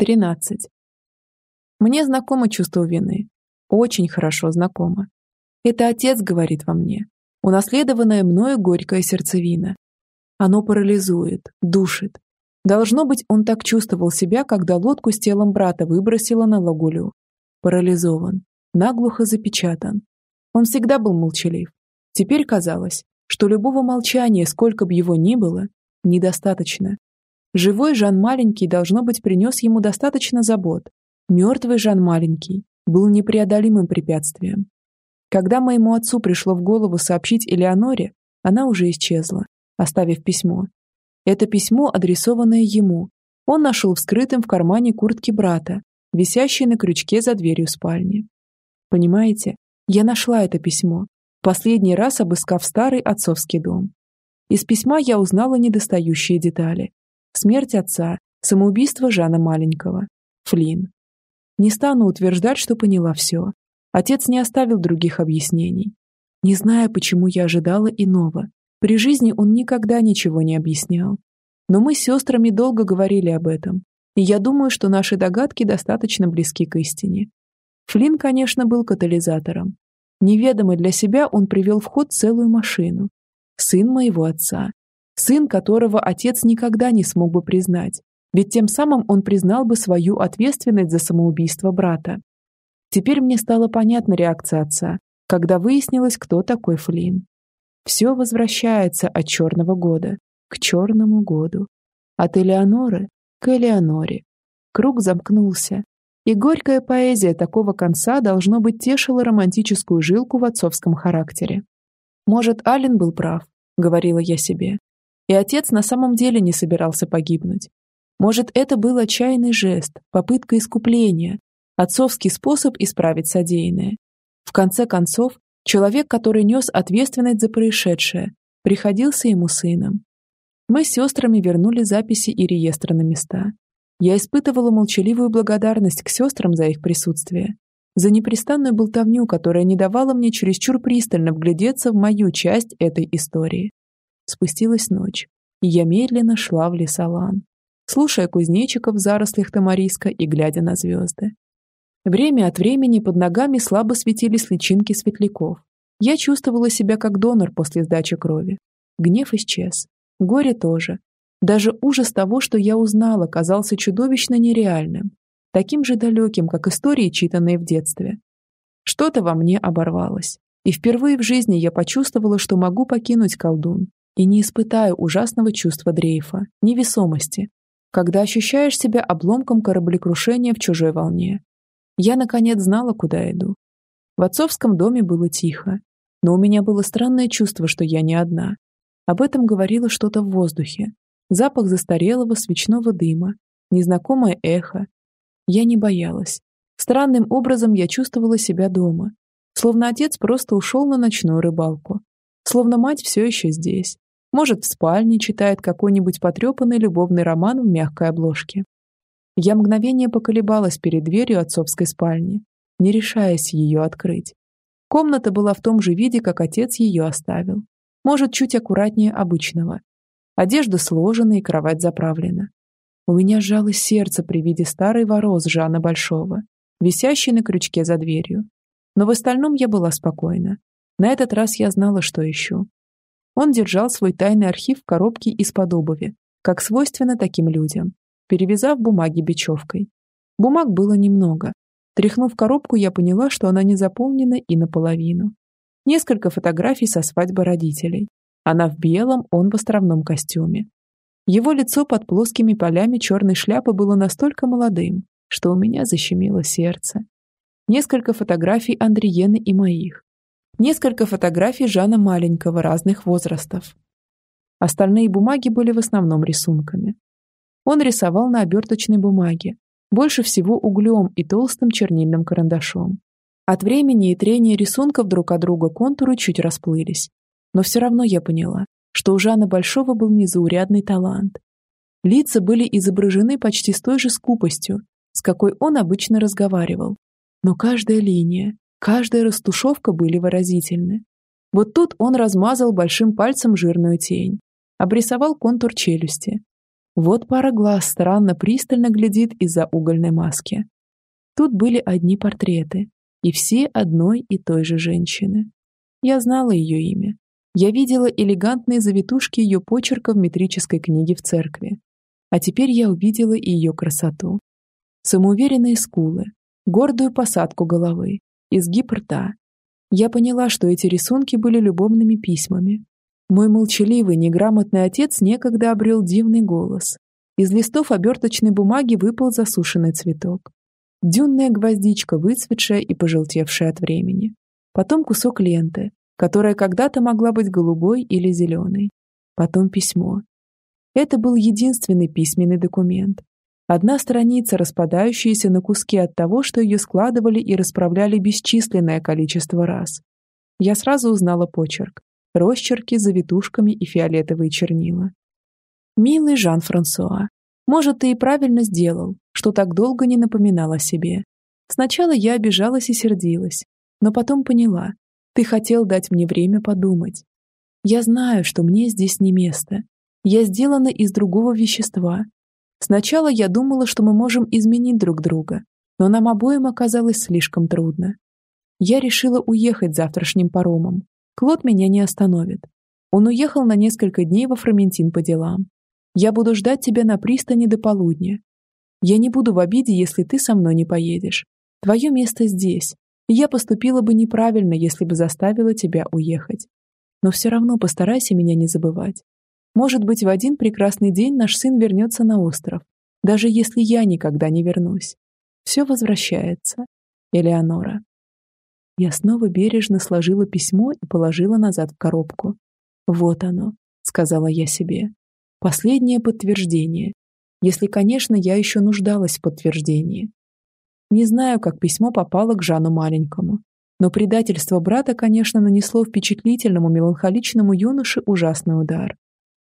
13. Мне знакомо чувство вины. Очень хорошо знакомо. Это отец говорит во мне. Унаследованная мною горькая сердцевина. Оно парализует, душит. Должно быть, он так чувствовал себя, когда лодку с телом брата выбросило на лагулю. Парализован, наглухо запечатан. Он всегда был молчалив. Теперь казалось, что любого молчания, сколько бы его ни было, недостаточно. Живой Жан Маленький, должно быть, принес ему достаточно забот. Мертвый Жан Маленький был непреодолимым препятствием. Когда моему отцу пришло в голову сообщить Элеоноре, она уже исчезла, оставив письмо. Это письмо, адресованное ему, он нашел вскрытым в кармане куртки брата, висящей на крючке за дверью спальни. Понимаете, я нашла это письмо, последний раз обыскав старый отцовский дом. Из письма я узнала недостающие детали. Смерть отца, самоубийство Жана Маленького, Флин. Не стану утверждать, что поняла все. Отец не оставил других объяснений. Не зная, почему я ожидала иного. При жизни он никогда ничего не объяснял. Но мы с сестрами долго говорили об этом, и я думаю, что наши догадки достаточно близки к истине. Флин, конечно, был катализатором, Неведомо для себя он привел в ход целую машину. Сын моего отца. Сын, которого отец никогда не смог бы признать, ведь тем самым он признал бы свою ответственность за самоубийство брата. Теперь мне стала понятна реакция отца, когда выяснилось, кто такой Флинн. Все возвращается от черного года к черному году. От Элеоноры к Элеоноре. Круг замкнулся, и горькая поэзия такого конца, должно быть, тешила романтическую жилку в отцовском характере. «Может, Ален был прав», — говорила я себе. И отец на самом деле не собирался погибнуть. Может, это был отчаянный жест, попытка искупления, отцовский способ исправить содеянное. В конце концов, человек, который нес ответственность за происшедшее, приходился ему сыном. Мы с сестрами вернули записи и реестры на места. Я испытывала молчаливую благодарность к сестрам за их присутствие, за непрестанную болтовню, которая не давала мне чересчур пристально вглядеться в мою часть этой истории. Спустилась ночь, и я медленно шла в лесолан, слушая кузнечиков в зарослях тамариска и глядя на звезды. Время от времени под ногами слабо светились личинки светляков. Я чувствовала себя как донор после сдачи крови. Гнев исчез. Горе тоже, даже ужас того, что я узнала, казался чудовищно нереальным, таким же далеким, как истории, читанные в детстве. Что-то во мне оборвалось, и впервые в жизни я почувствовала, что могу покинуть колдун и не испытаю ужасного чувства дрейфа, невесомости, когда ощущаешь себя обломком кораблекрушения в чужой волне. Я, наконец, знала, куда иду. В отцовском доме было тихо, но у меня было странное чувство, что я не одна. Об этом говорило что-то в воздухе, запах застарелого свечного дыма, незнакомое эхо. Я не боялась. Странным образом я чувствовала себя дома, словно отец просто ушел на ночную рыбалку, словно мать все еще здесь. Может, в спальне читает какой-нибудь потрепанный любовный роман в мягкой обложке. Я мгновение поколебалась перед дверью отцовской спальни, не решаясь ее открыть. Комната была в том же виде, как отец ее оставил. Может, чуть аккуратнее обычного. Одежда сложена и кровать заправлена. У меня сжалось сердце при виде старой вороз Жана Большого, висящей на крючке за дверью. Но в остальном я была спокойна. На этот раз я знала, что ищу. Он держал свой тайный архив в коробке из-под обуви, как свойственно таким людям, перевязав бумаги бечевкой. Бумаг было немного. Тряхнув коробку, я поняла, что она не заполнена и наполовину. Несколько фотографий со свадьбы родителей, она в белом, он в островном костюме. Его лицо под плоскими полями черной шляпы было настолько молодым, что у меня защемило сердце. Несколько фотографий Андриены и моих. Несколько фотографий Жана Маленького разных возрастов. Остальные бумаги были в основном рисунками. Он рисовал на оберточной бумаге, больше всего углем и толстым чернильным карандашом. От времени и трения рисунков друг от друга контуры чуть расплылись, но все равно я поняла, что у Жана Большого был незаурядный талант. Лица были изображены почти с той же скупостью, с какой он обычно разговаривал. Но каждая линия, каждая растушевка были выразительны. Вот тут он размазал большим пальцем жирную тень, обрисовал контур челюсти. Вот пара глаз странно пристально глядит из-за угольной маски. Тут были одни портреты, и все одной и той же женщины. Я знала ее имя. Я видела элегантные завитушки ее почерка в метрической книге в церкви. А теперь я увидела и ее красоту. Самоуверенные скулы, гордую посадку головы, изгиб рта. Я поняла, что эти рисунки были любовными письмами. Мой молчаливый, неграмотный отец некогда обрел дивный голос. Из листов оберточной бумаги выпал засушенный цветок. Дюнная гвоздичка, выцветшая и пожелтевшая от времени. Потом кусок ленты, которая когда-то могла быть голубой или зеленой. Потом письмо. Это был единственный письменный документ. Одна страница, распадающаяся на куски от того, что ее складывали и расправляли бесчисленное количество раз. Я сразу узнала почерк. Росчерки, завитушками и фиолетовые чернила. «Милый Жан-Франсуа, может, ты и правильно сделал, что так долго не напоминал о себе. Сначала я обижалась и сердилась, но потом поняла, ты хотел дать мне время подумать. Я знаю, что мне здесь не место. Я сделана из другого вещества. Сначала я думала, что мы можем изменить друг друга, но нам обоим оказалось слишком трудно. Я решила уехать завтрашним паромом. Клод меня не остановит. Он уехал на несколько дней во Фроментин по делам. Я буду ждать тебя на пристани до полудня. Я не буду в обиде, если ты со мной не поедешь. Твое место здесь, я поступила бы неправильно, если бы заставила тебя уехать. Но все равно постарайся меня не забывать. Может быть, в один прекрасный день наш сын вернется на остров, даже если я никогда не вернусь. Все возвращается. Элеонора. Я снова бережно сложила письмо и положила назад в коробку. «Вот оно», — сказала я себе. «Последнее подтверждение. Если, конечно, я еще нуждалась в подтверждении. Не знаю, как письмо попало к Жану маленькому. Но предательство брата, конечно, нанесло впечатлительному меланхоличному юноше ужасный удар.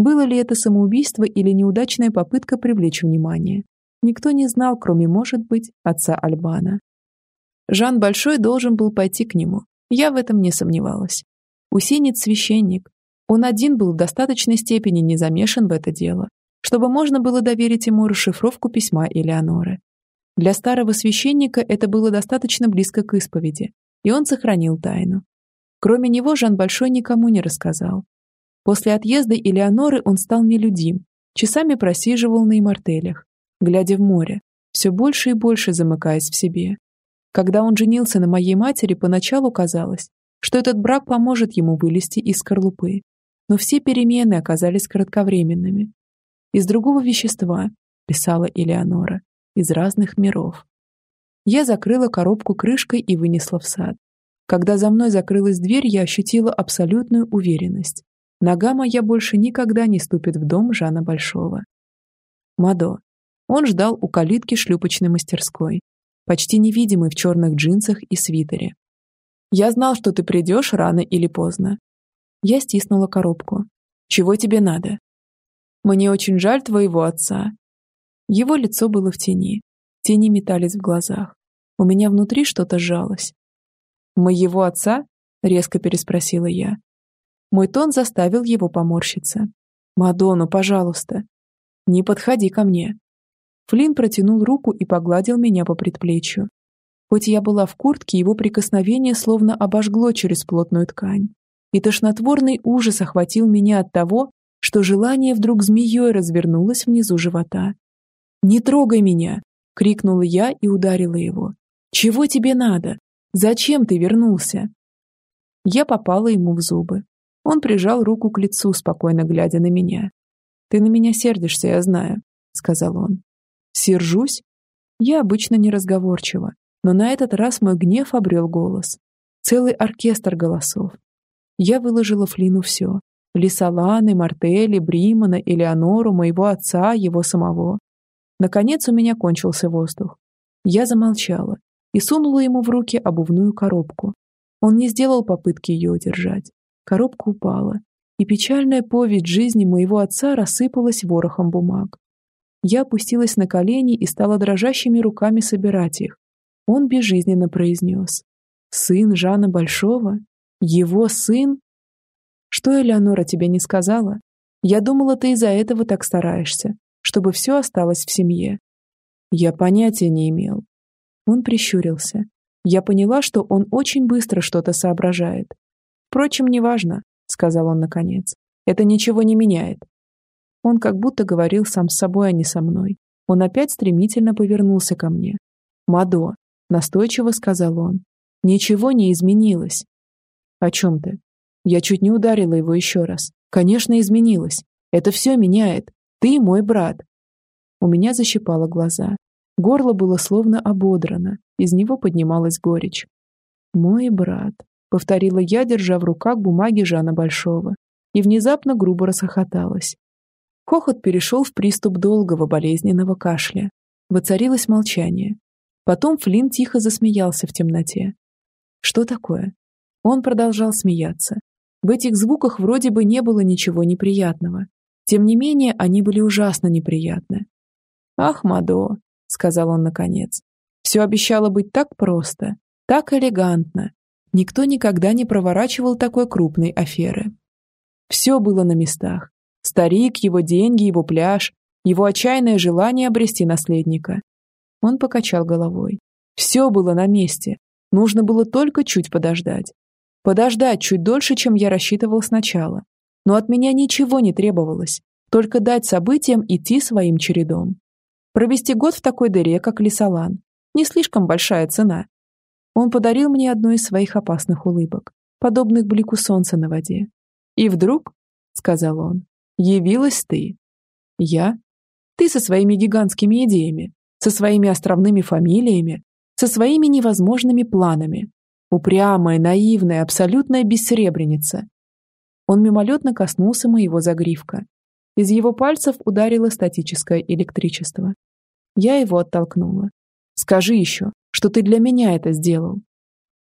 Было ли это самоубийство или неудачная попытка привлечь внимание? Никто не знал, кроме, может быть, отца Альбана. Жан Большой должен был пойти к нему. Я в этом не сомневалась. Усенец священник. Он один был в достаточной степени не замешан в это дело, чтобы можно было доверить ему расшифровку письма Элеоноры. Для старого священника это было достаточно близко к исповеди, и он сохранил тайну. Кроме него Жан Большой никому не рассказал. После отъезда Элеоноры он стал нелюдим, часами просиживал на имартелях, глядя в море, все больше и больше замыкаясь в себе. Когда он женился на моей матери, поначалу казалось, что этот брак поможет ему вылезти из скорлупы. Но все перемены оказались кратковременными. Из другого вещества, писала Элеонора, из разных миров. Я закрыла коробку крышкой и вынесла в сад. Когда за мной закрылась дверь, я ощутила абсолютную уверенность. Нога моя больше никогда не ступит в дом Жана Большого. Мадо. Он ждал у калитки шлюпочной мастерской, почти невидимый в черных джинсах и свитере. «Я знал, что ты придешь рано или поздно». Я стиснула коробку. «Чего тебе надо?» «Мне очень жаль твоего отца. Его лицо было в тени. Тени метались в глазах. У меня внутри что-то сжалось. «Моего отца?» — резко переспросила я. Мой тон заставил его поморщиться. «Мадонну, пожалуйста, не подходи ко мне». Флинн протянул руку и погладил меня по предплечью. Хоть я была в куртке, его прикосновение словно обожгло через плотную ткань. И тошнотворный ужас охватил меня от того, что желание вдруг змеей развернулось внизу живота. «Не трогай меня!» — крикнула я и ударила его. «Чего тебе надо? Зачем ты вернулся?» Я попала ему в зубы. Он прижал руку к лицу, спокойно глядя на меня. «Ты на меня сердишься, я знаю», — сказал он. «Сержусь?» Я обычно неразговорчива, но на этот раз мой гнев обрел голос. Целый оркестр голосов. Я выложила Флину все. Лисаланы, Мартели, Бримана, Элеонору, моего отца, его самого. Наконец у меня кончился воздух. Я замолчала и сунула ему в руки обувную коробку. Он не сделал попытки ее удержать. Коробка упала, и печальная повесть жизни моего отца рассыпалась ворохом бумаг. Я опустилась на колени и стала дрожащими руками собирать их. Он безжизненно произнес. «Сын Жана Большого? Его сын?» «Что Элеонора тебе не сказала? Я думала, ты из-за этого так стараешься. чтобы все осталось в семье. Я понятия не имел. Он прищурился. Я поняла, что он очень быстро что-то соображает. Впрочем, неважно, сказал он наконец. Это ничего не меняет. Он как будто говорил сам с собой, а не со мной. Он опять стремительно повернулся ко мне. «Мадо», — настойчиво сказал он, — «ничего не изменилось». «О чем ты?» Я чуть не ударила его еще раз. «Конечно, изменилось. Это все меняет. Ты мой брат». У меня защипало глаза. Горло было словно ободрано. Из него поднималась горечь. «Мой брат», — повторила я, держа в руках бумаги Жана Большого. И внезапно грубо расхохоталась. Хохот перешел в приступ долгого болезненного кашля. Воцарилось молчание. Потом Флинн тихо засмеялся в темноте. Что такое? Он продолжал смеяться. В этих звуках вроде бы не было ничего неприятного. Тем не менее, они были ужасно неприятны. «Ах, Мадо», — сказал он наконец, — «все обещало быть так просто, так элегантно. Никто никогда не проворачивал такой крупной аферы. Все было на местах. Старик, его деньги, его пляж, его отчаянное желание обрести наследника. Он покачал головой. Все было на месте. Нужно было только чуть подождать. Подождать чуть дольше, чем я рассчитывал сначала. Но от меня ничего не требовалось. Только дать событиям идти своим чередом. Провести год в такой дыре, как Лисалан. Не слишком большая цена. Он подарил мне одну из своих опасных улыбок, подобных блику солнца на воде. И вдруг, — сказал он, явилась ты. Я? Ты со своими гигантскими идеями, со своими островными фамилиями, со своими невозможными планами. Упрямая, наивная, абсолютная бессеребреница. Он мимолетно коснулся моего загривка. Из его пальцев ударило статическое электричество. Я его оттолкнула. «Скажи еще, что ты для меня это сделал».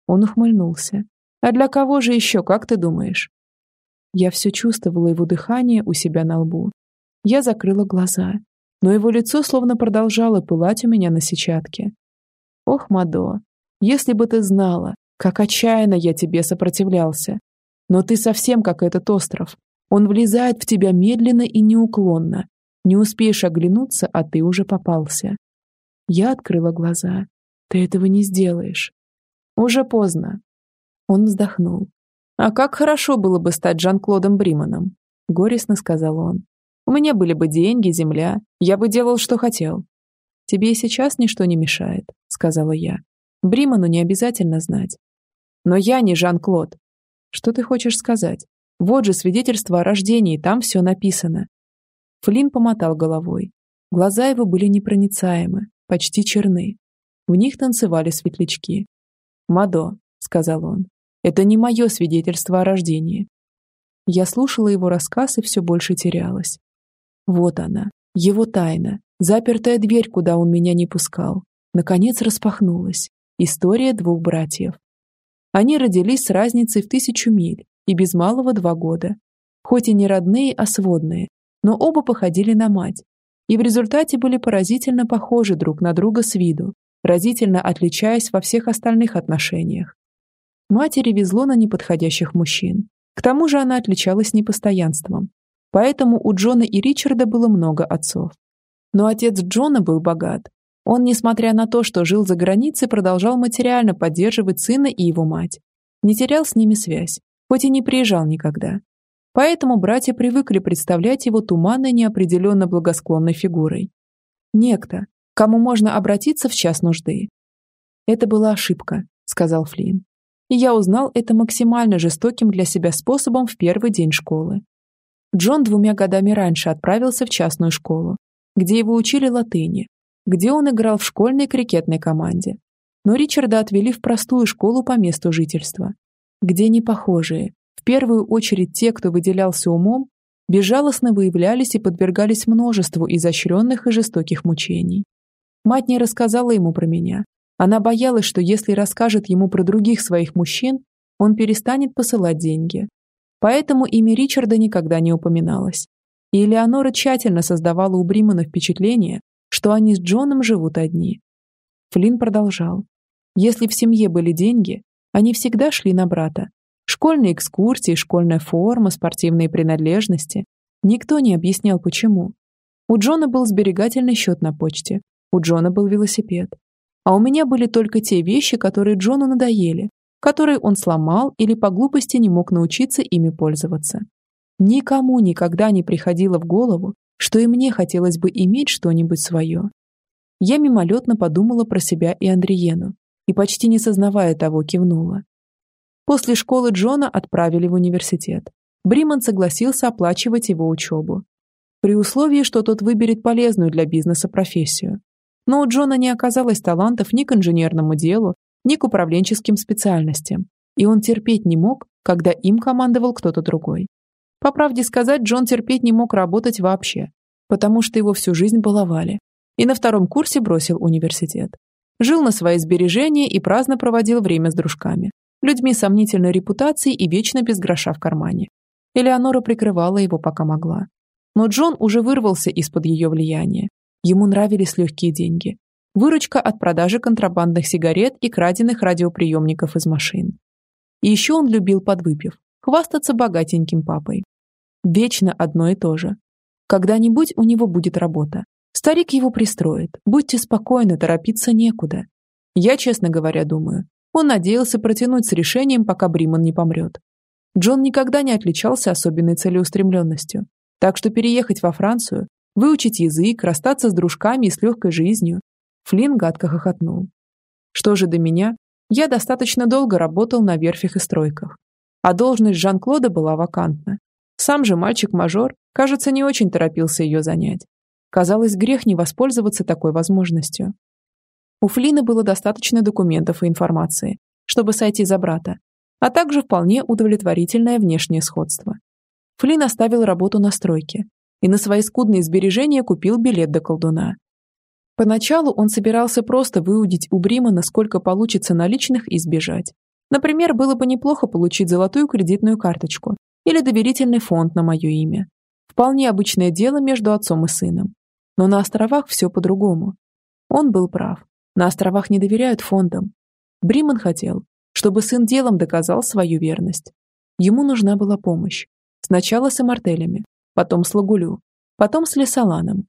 Он ухмыльнулся. «А для кого же еще, как ты думаешь?» Я все чувствовала его дыхание у себя на лбу. Я закрыла глаза, но его лицо словно продолжало пылать у меня на сетчатке. Ох, Мадо, если бы ты знала, как отчаянно я тебе сопротивлялся. Но ты совсем как этот остров. Он влезает в тебя медленно и неуклонно. Не успеешь оглянуться, а ты уже попался. Я открыла глаза. Ты этого не сделаешь. Уже поздно. Он вздохнул. «А как хорошо было бы стать Жан-Клодом Бриманом», — горестно сказал он. «У меня были бы деньги, земля, я бы делал, что хотел». «Тебе и сейчас ничто не мешает», — сказала я. «Бриману не обязательно знать». «Но я не Жан-Клод». «Что ты хочешь сказать? Вот же свидетельство о рождении, там все написано». Флинн помотал головой. Глаза его были непроницаемы, почти черны. В них танцевали светлячки. «Мадо», — сказал он, это не мое свидетельство о рождении. Я слушала его рассказ и все больше терялась. Вот она, его тайна, запертая дверь, куда он меня не пускал. Наконец распахнулась. История двух братьев. Они родились с разницей в тысячу миль и без малого два года. Хоть и не родные, а сводные, но оба походили на мать. И в результате были поразительно похожи друг на друга с виду, разительно отличаясь во всех остальных отношениях. Матери везло на неподходящих мужчин. К тому же она отличалась непостоянством. Поэтому у Джона и Ричарда было много отцов. Но отец Джона был богат. Он, несмотря на то, что жил за границей, продолжал материально поддерживать сына и его мать. Не терял с ними связь, хоть и не приезжал никогда. Поэтому братья привыкли представлять его туманной неопределенно благосклонной фигурой. Некто, кому можно обратиться в час нужды. «Это была ошибка», — сказал Флинн и я узнал это максимально жестоким для себя способом в первый день школы. Джон двумя годами раньше отправился в частную школу, где его учили латыни, где он играл в школьной крикетной команде. Но Ричарда отвели в простую школу по месту жительства, где непохожие, в первую очередь те, кто выделялся умом, безжалостно выявлялись и подвергались множеству изощренных и жестоких мучений. Мать не рассказала ему про меня, она боялась, что если расскажет ему про других своих мужчин, он перестанет посылать деньги. Поэтому имя Ричарда никогда не упоминалось. И Элеонора тщательно создавала у Бримана впечатление, что они с Джоном живут одни. Флинн продолжал. Если в семье были деньги, они всегда шли на брата. Школьные экскурсии, школьная форма, спортивные принадлежности. Никто не объяснял, почему. У Джона был сберегательный счет на почте. У Джона был велосипед. А у меня были только те вещи, которые Джону надоели, которые он сломал или по глупости не мог научиться ими пользоваться. Никому никогда не приходило в голову, что и мне хотелось бы иметь что-нибудь свое. Я мимолетно подумала про себя и Андриену и, почти не сознавая того, кивнула. После школы Джона отправили в университет. Бриман согласился оплачивать его учебу. При условии, что тот выберет полезную для бизнеса профессию. Но у Джона не оказалось талантов ни к инженерному делу, ни к управленческим специальностям, и он терпеть не мог, когда им командовал кто-то другой. По правде сказать, Джон терпеть не мог работать вообще, потому что его всю жизнь баловали, и на втором курсе бросил университет. Жил на свои сбережения и праздно проводил время с дружками, людьми сомнительной репутации и вечно без гроша в кармане. Элеонора прикрывала его, пока могла. Но Джон уже вырвался из-под ее влияния. Ему нравились легкие деньги, выручка от продажи контрабандных сигарет и краденных радиоприемников из машин. И еще он любил подвыпив, хвастаться богатеньким папой. Вечно одно и то же. Когда-нибудь у него будет работа. Старик его пристроит. Будьте спокойны, торопиться некуда. Я, честно говоря, думаю, он надеялся протянуть с решением, пока Бриман не помрет. Джон никогда не отличался особенной целеустремленностью. Так что переехать во Францию, выучить язык, расстаться с дружками и с легкой жизнью Флинн гадко хохотнул. Что же до меня? Я достаточно долго работал на верфях и стройках. А должность Жан-Клода была вакантна. Сам же мальчик-мажор, кажется, не очень торопился ее занять. Казалось, грех не воспользоваться такой возможностью. У Флина было достаточно документов и информации, чтобы сойти за брата, а также вполне удовлетворительное внешнее сходство. Флин оставил работу на стройке и на свои скудные сбережения купил билет до колдуна. Поначалу он собирался просто выудить у Бримана сколько получится наличных и сбежать. Например, было бы неплохо получить золотую кредитную карточку или доверительный фонд на мое имя. Вполне обычное дело между отцом и сыном. Но на островах все по-другому. Он был прав. На островах не доверяют фондам. Бриман хотел, чтобы сын делом доказал свою верность. Ему нужна была помощь. Сначала с амартелями, потом с Лагулю, потом с Лесоланом,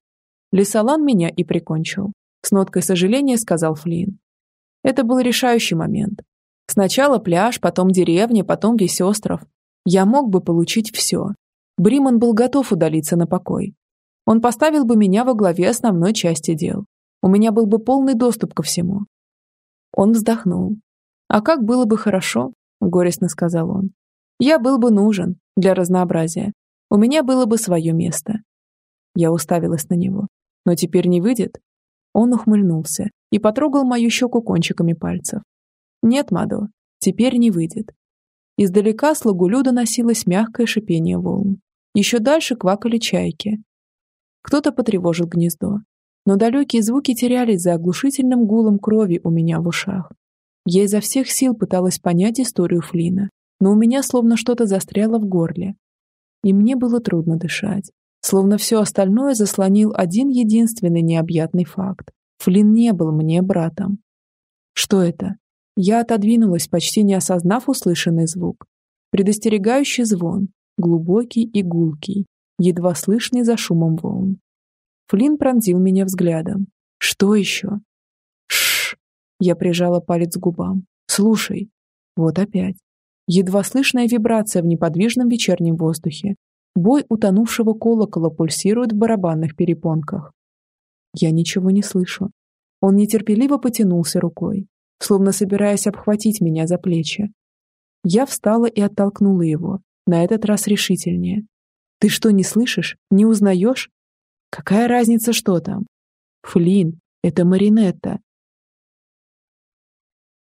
Лесолан меня и прикончил. С ноткой сожаления сказал Флинн. Это был решающий момент. Сначала пляж, потом деревня, потом весь остров. Я мог бы получить все. Бриман был готов удалиться на покой. Он поставил бы меня во главе основной части дел. У меня был бы полный доступ ко всему. Он вздохнул. «А как было бы хорошо?» – горестно сказал он. «Я был бы нужен для разнообразия. У меня было бы свое место». Я уставилась на него. Но теперь не выйдет? Он ухмыльнулся и потрогал мою щеку кончиками пальцев. Нет, Мадо, теперь не выйдет. Издалека с лагулю доносилось мягкое шипение волн. Еще дальше квакали чайки. Кто-то потревожил гнездо, но далекие звуки терялись за оглушительным гулом крови у меня в ушах. Я изо всех сил пыталась понять историю Флина, но у меня словно что-то застряло в горле. И мне было трудно дышать словно все остальное заслонил один единственный необъятный факт. Флинн не был мне братом. Что это? Я отодвинулась, почти не осознав услышанный звук. Предостерегающий звон, глубокий и гулкий, едва слышный за шумом волн. Флинн пронзил меня взглядом. Что еще? Шш! Я прижала палец к губам. Слушай. Вот опять. Едва слышная вибрация в неподвижном вечернем воздухе, Бой утонувшего колокола пульсирует в барабанных перепонках. Я ничего не слышу. Он нетерпеливо потянулся рукой, словно собираясь обхватить меня за плечи. Я встала и оттолкнула его, на этот раз решительнее. «Ты что, не слышишь? Не узнаешь? Какая разница, что там?» «Флин, это Маринетта.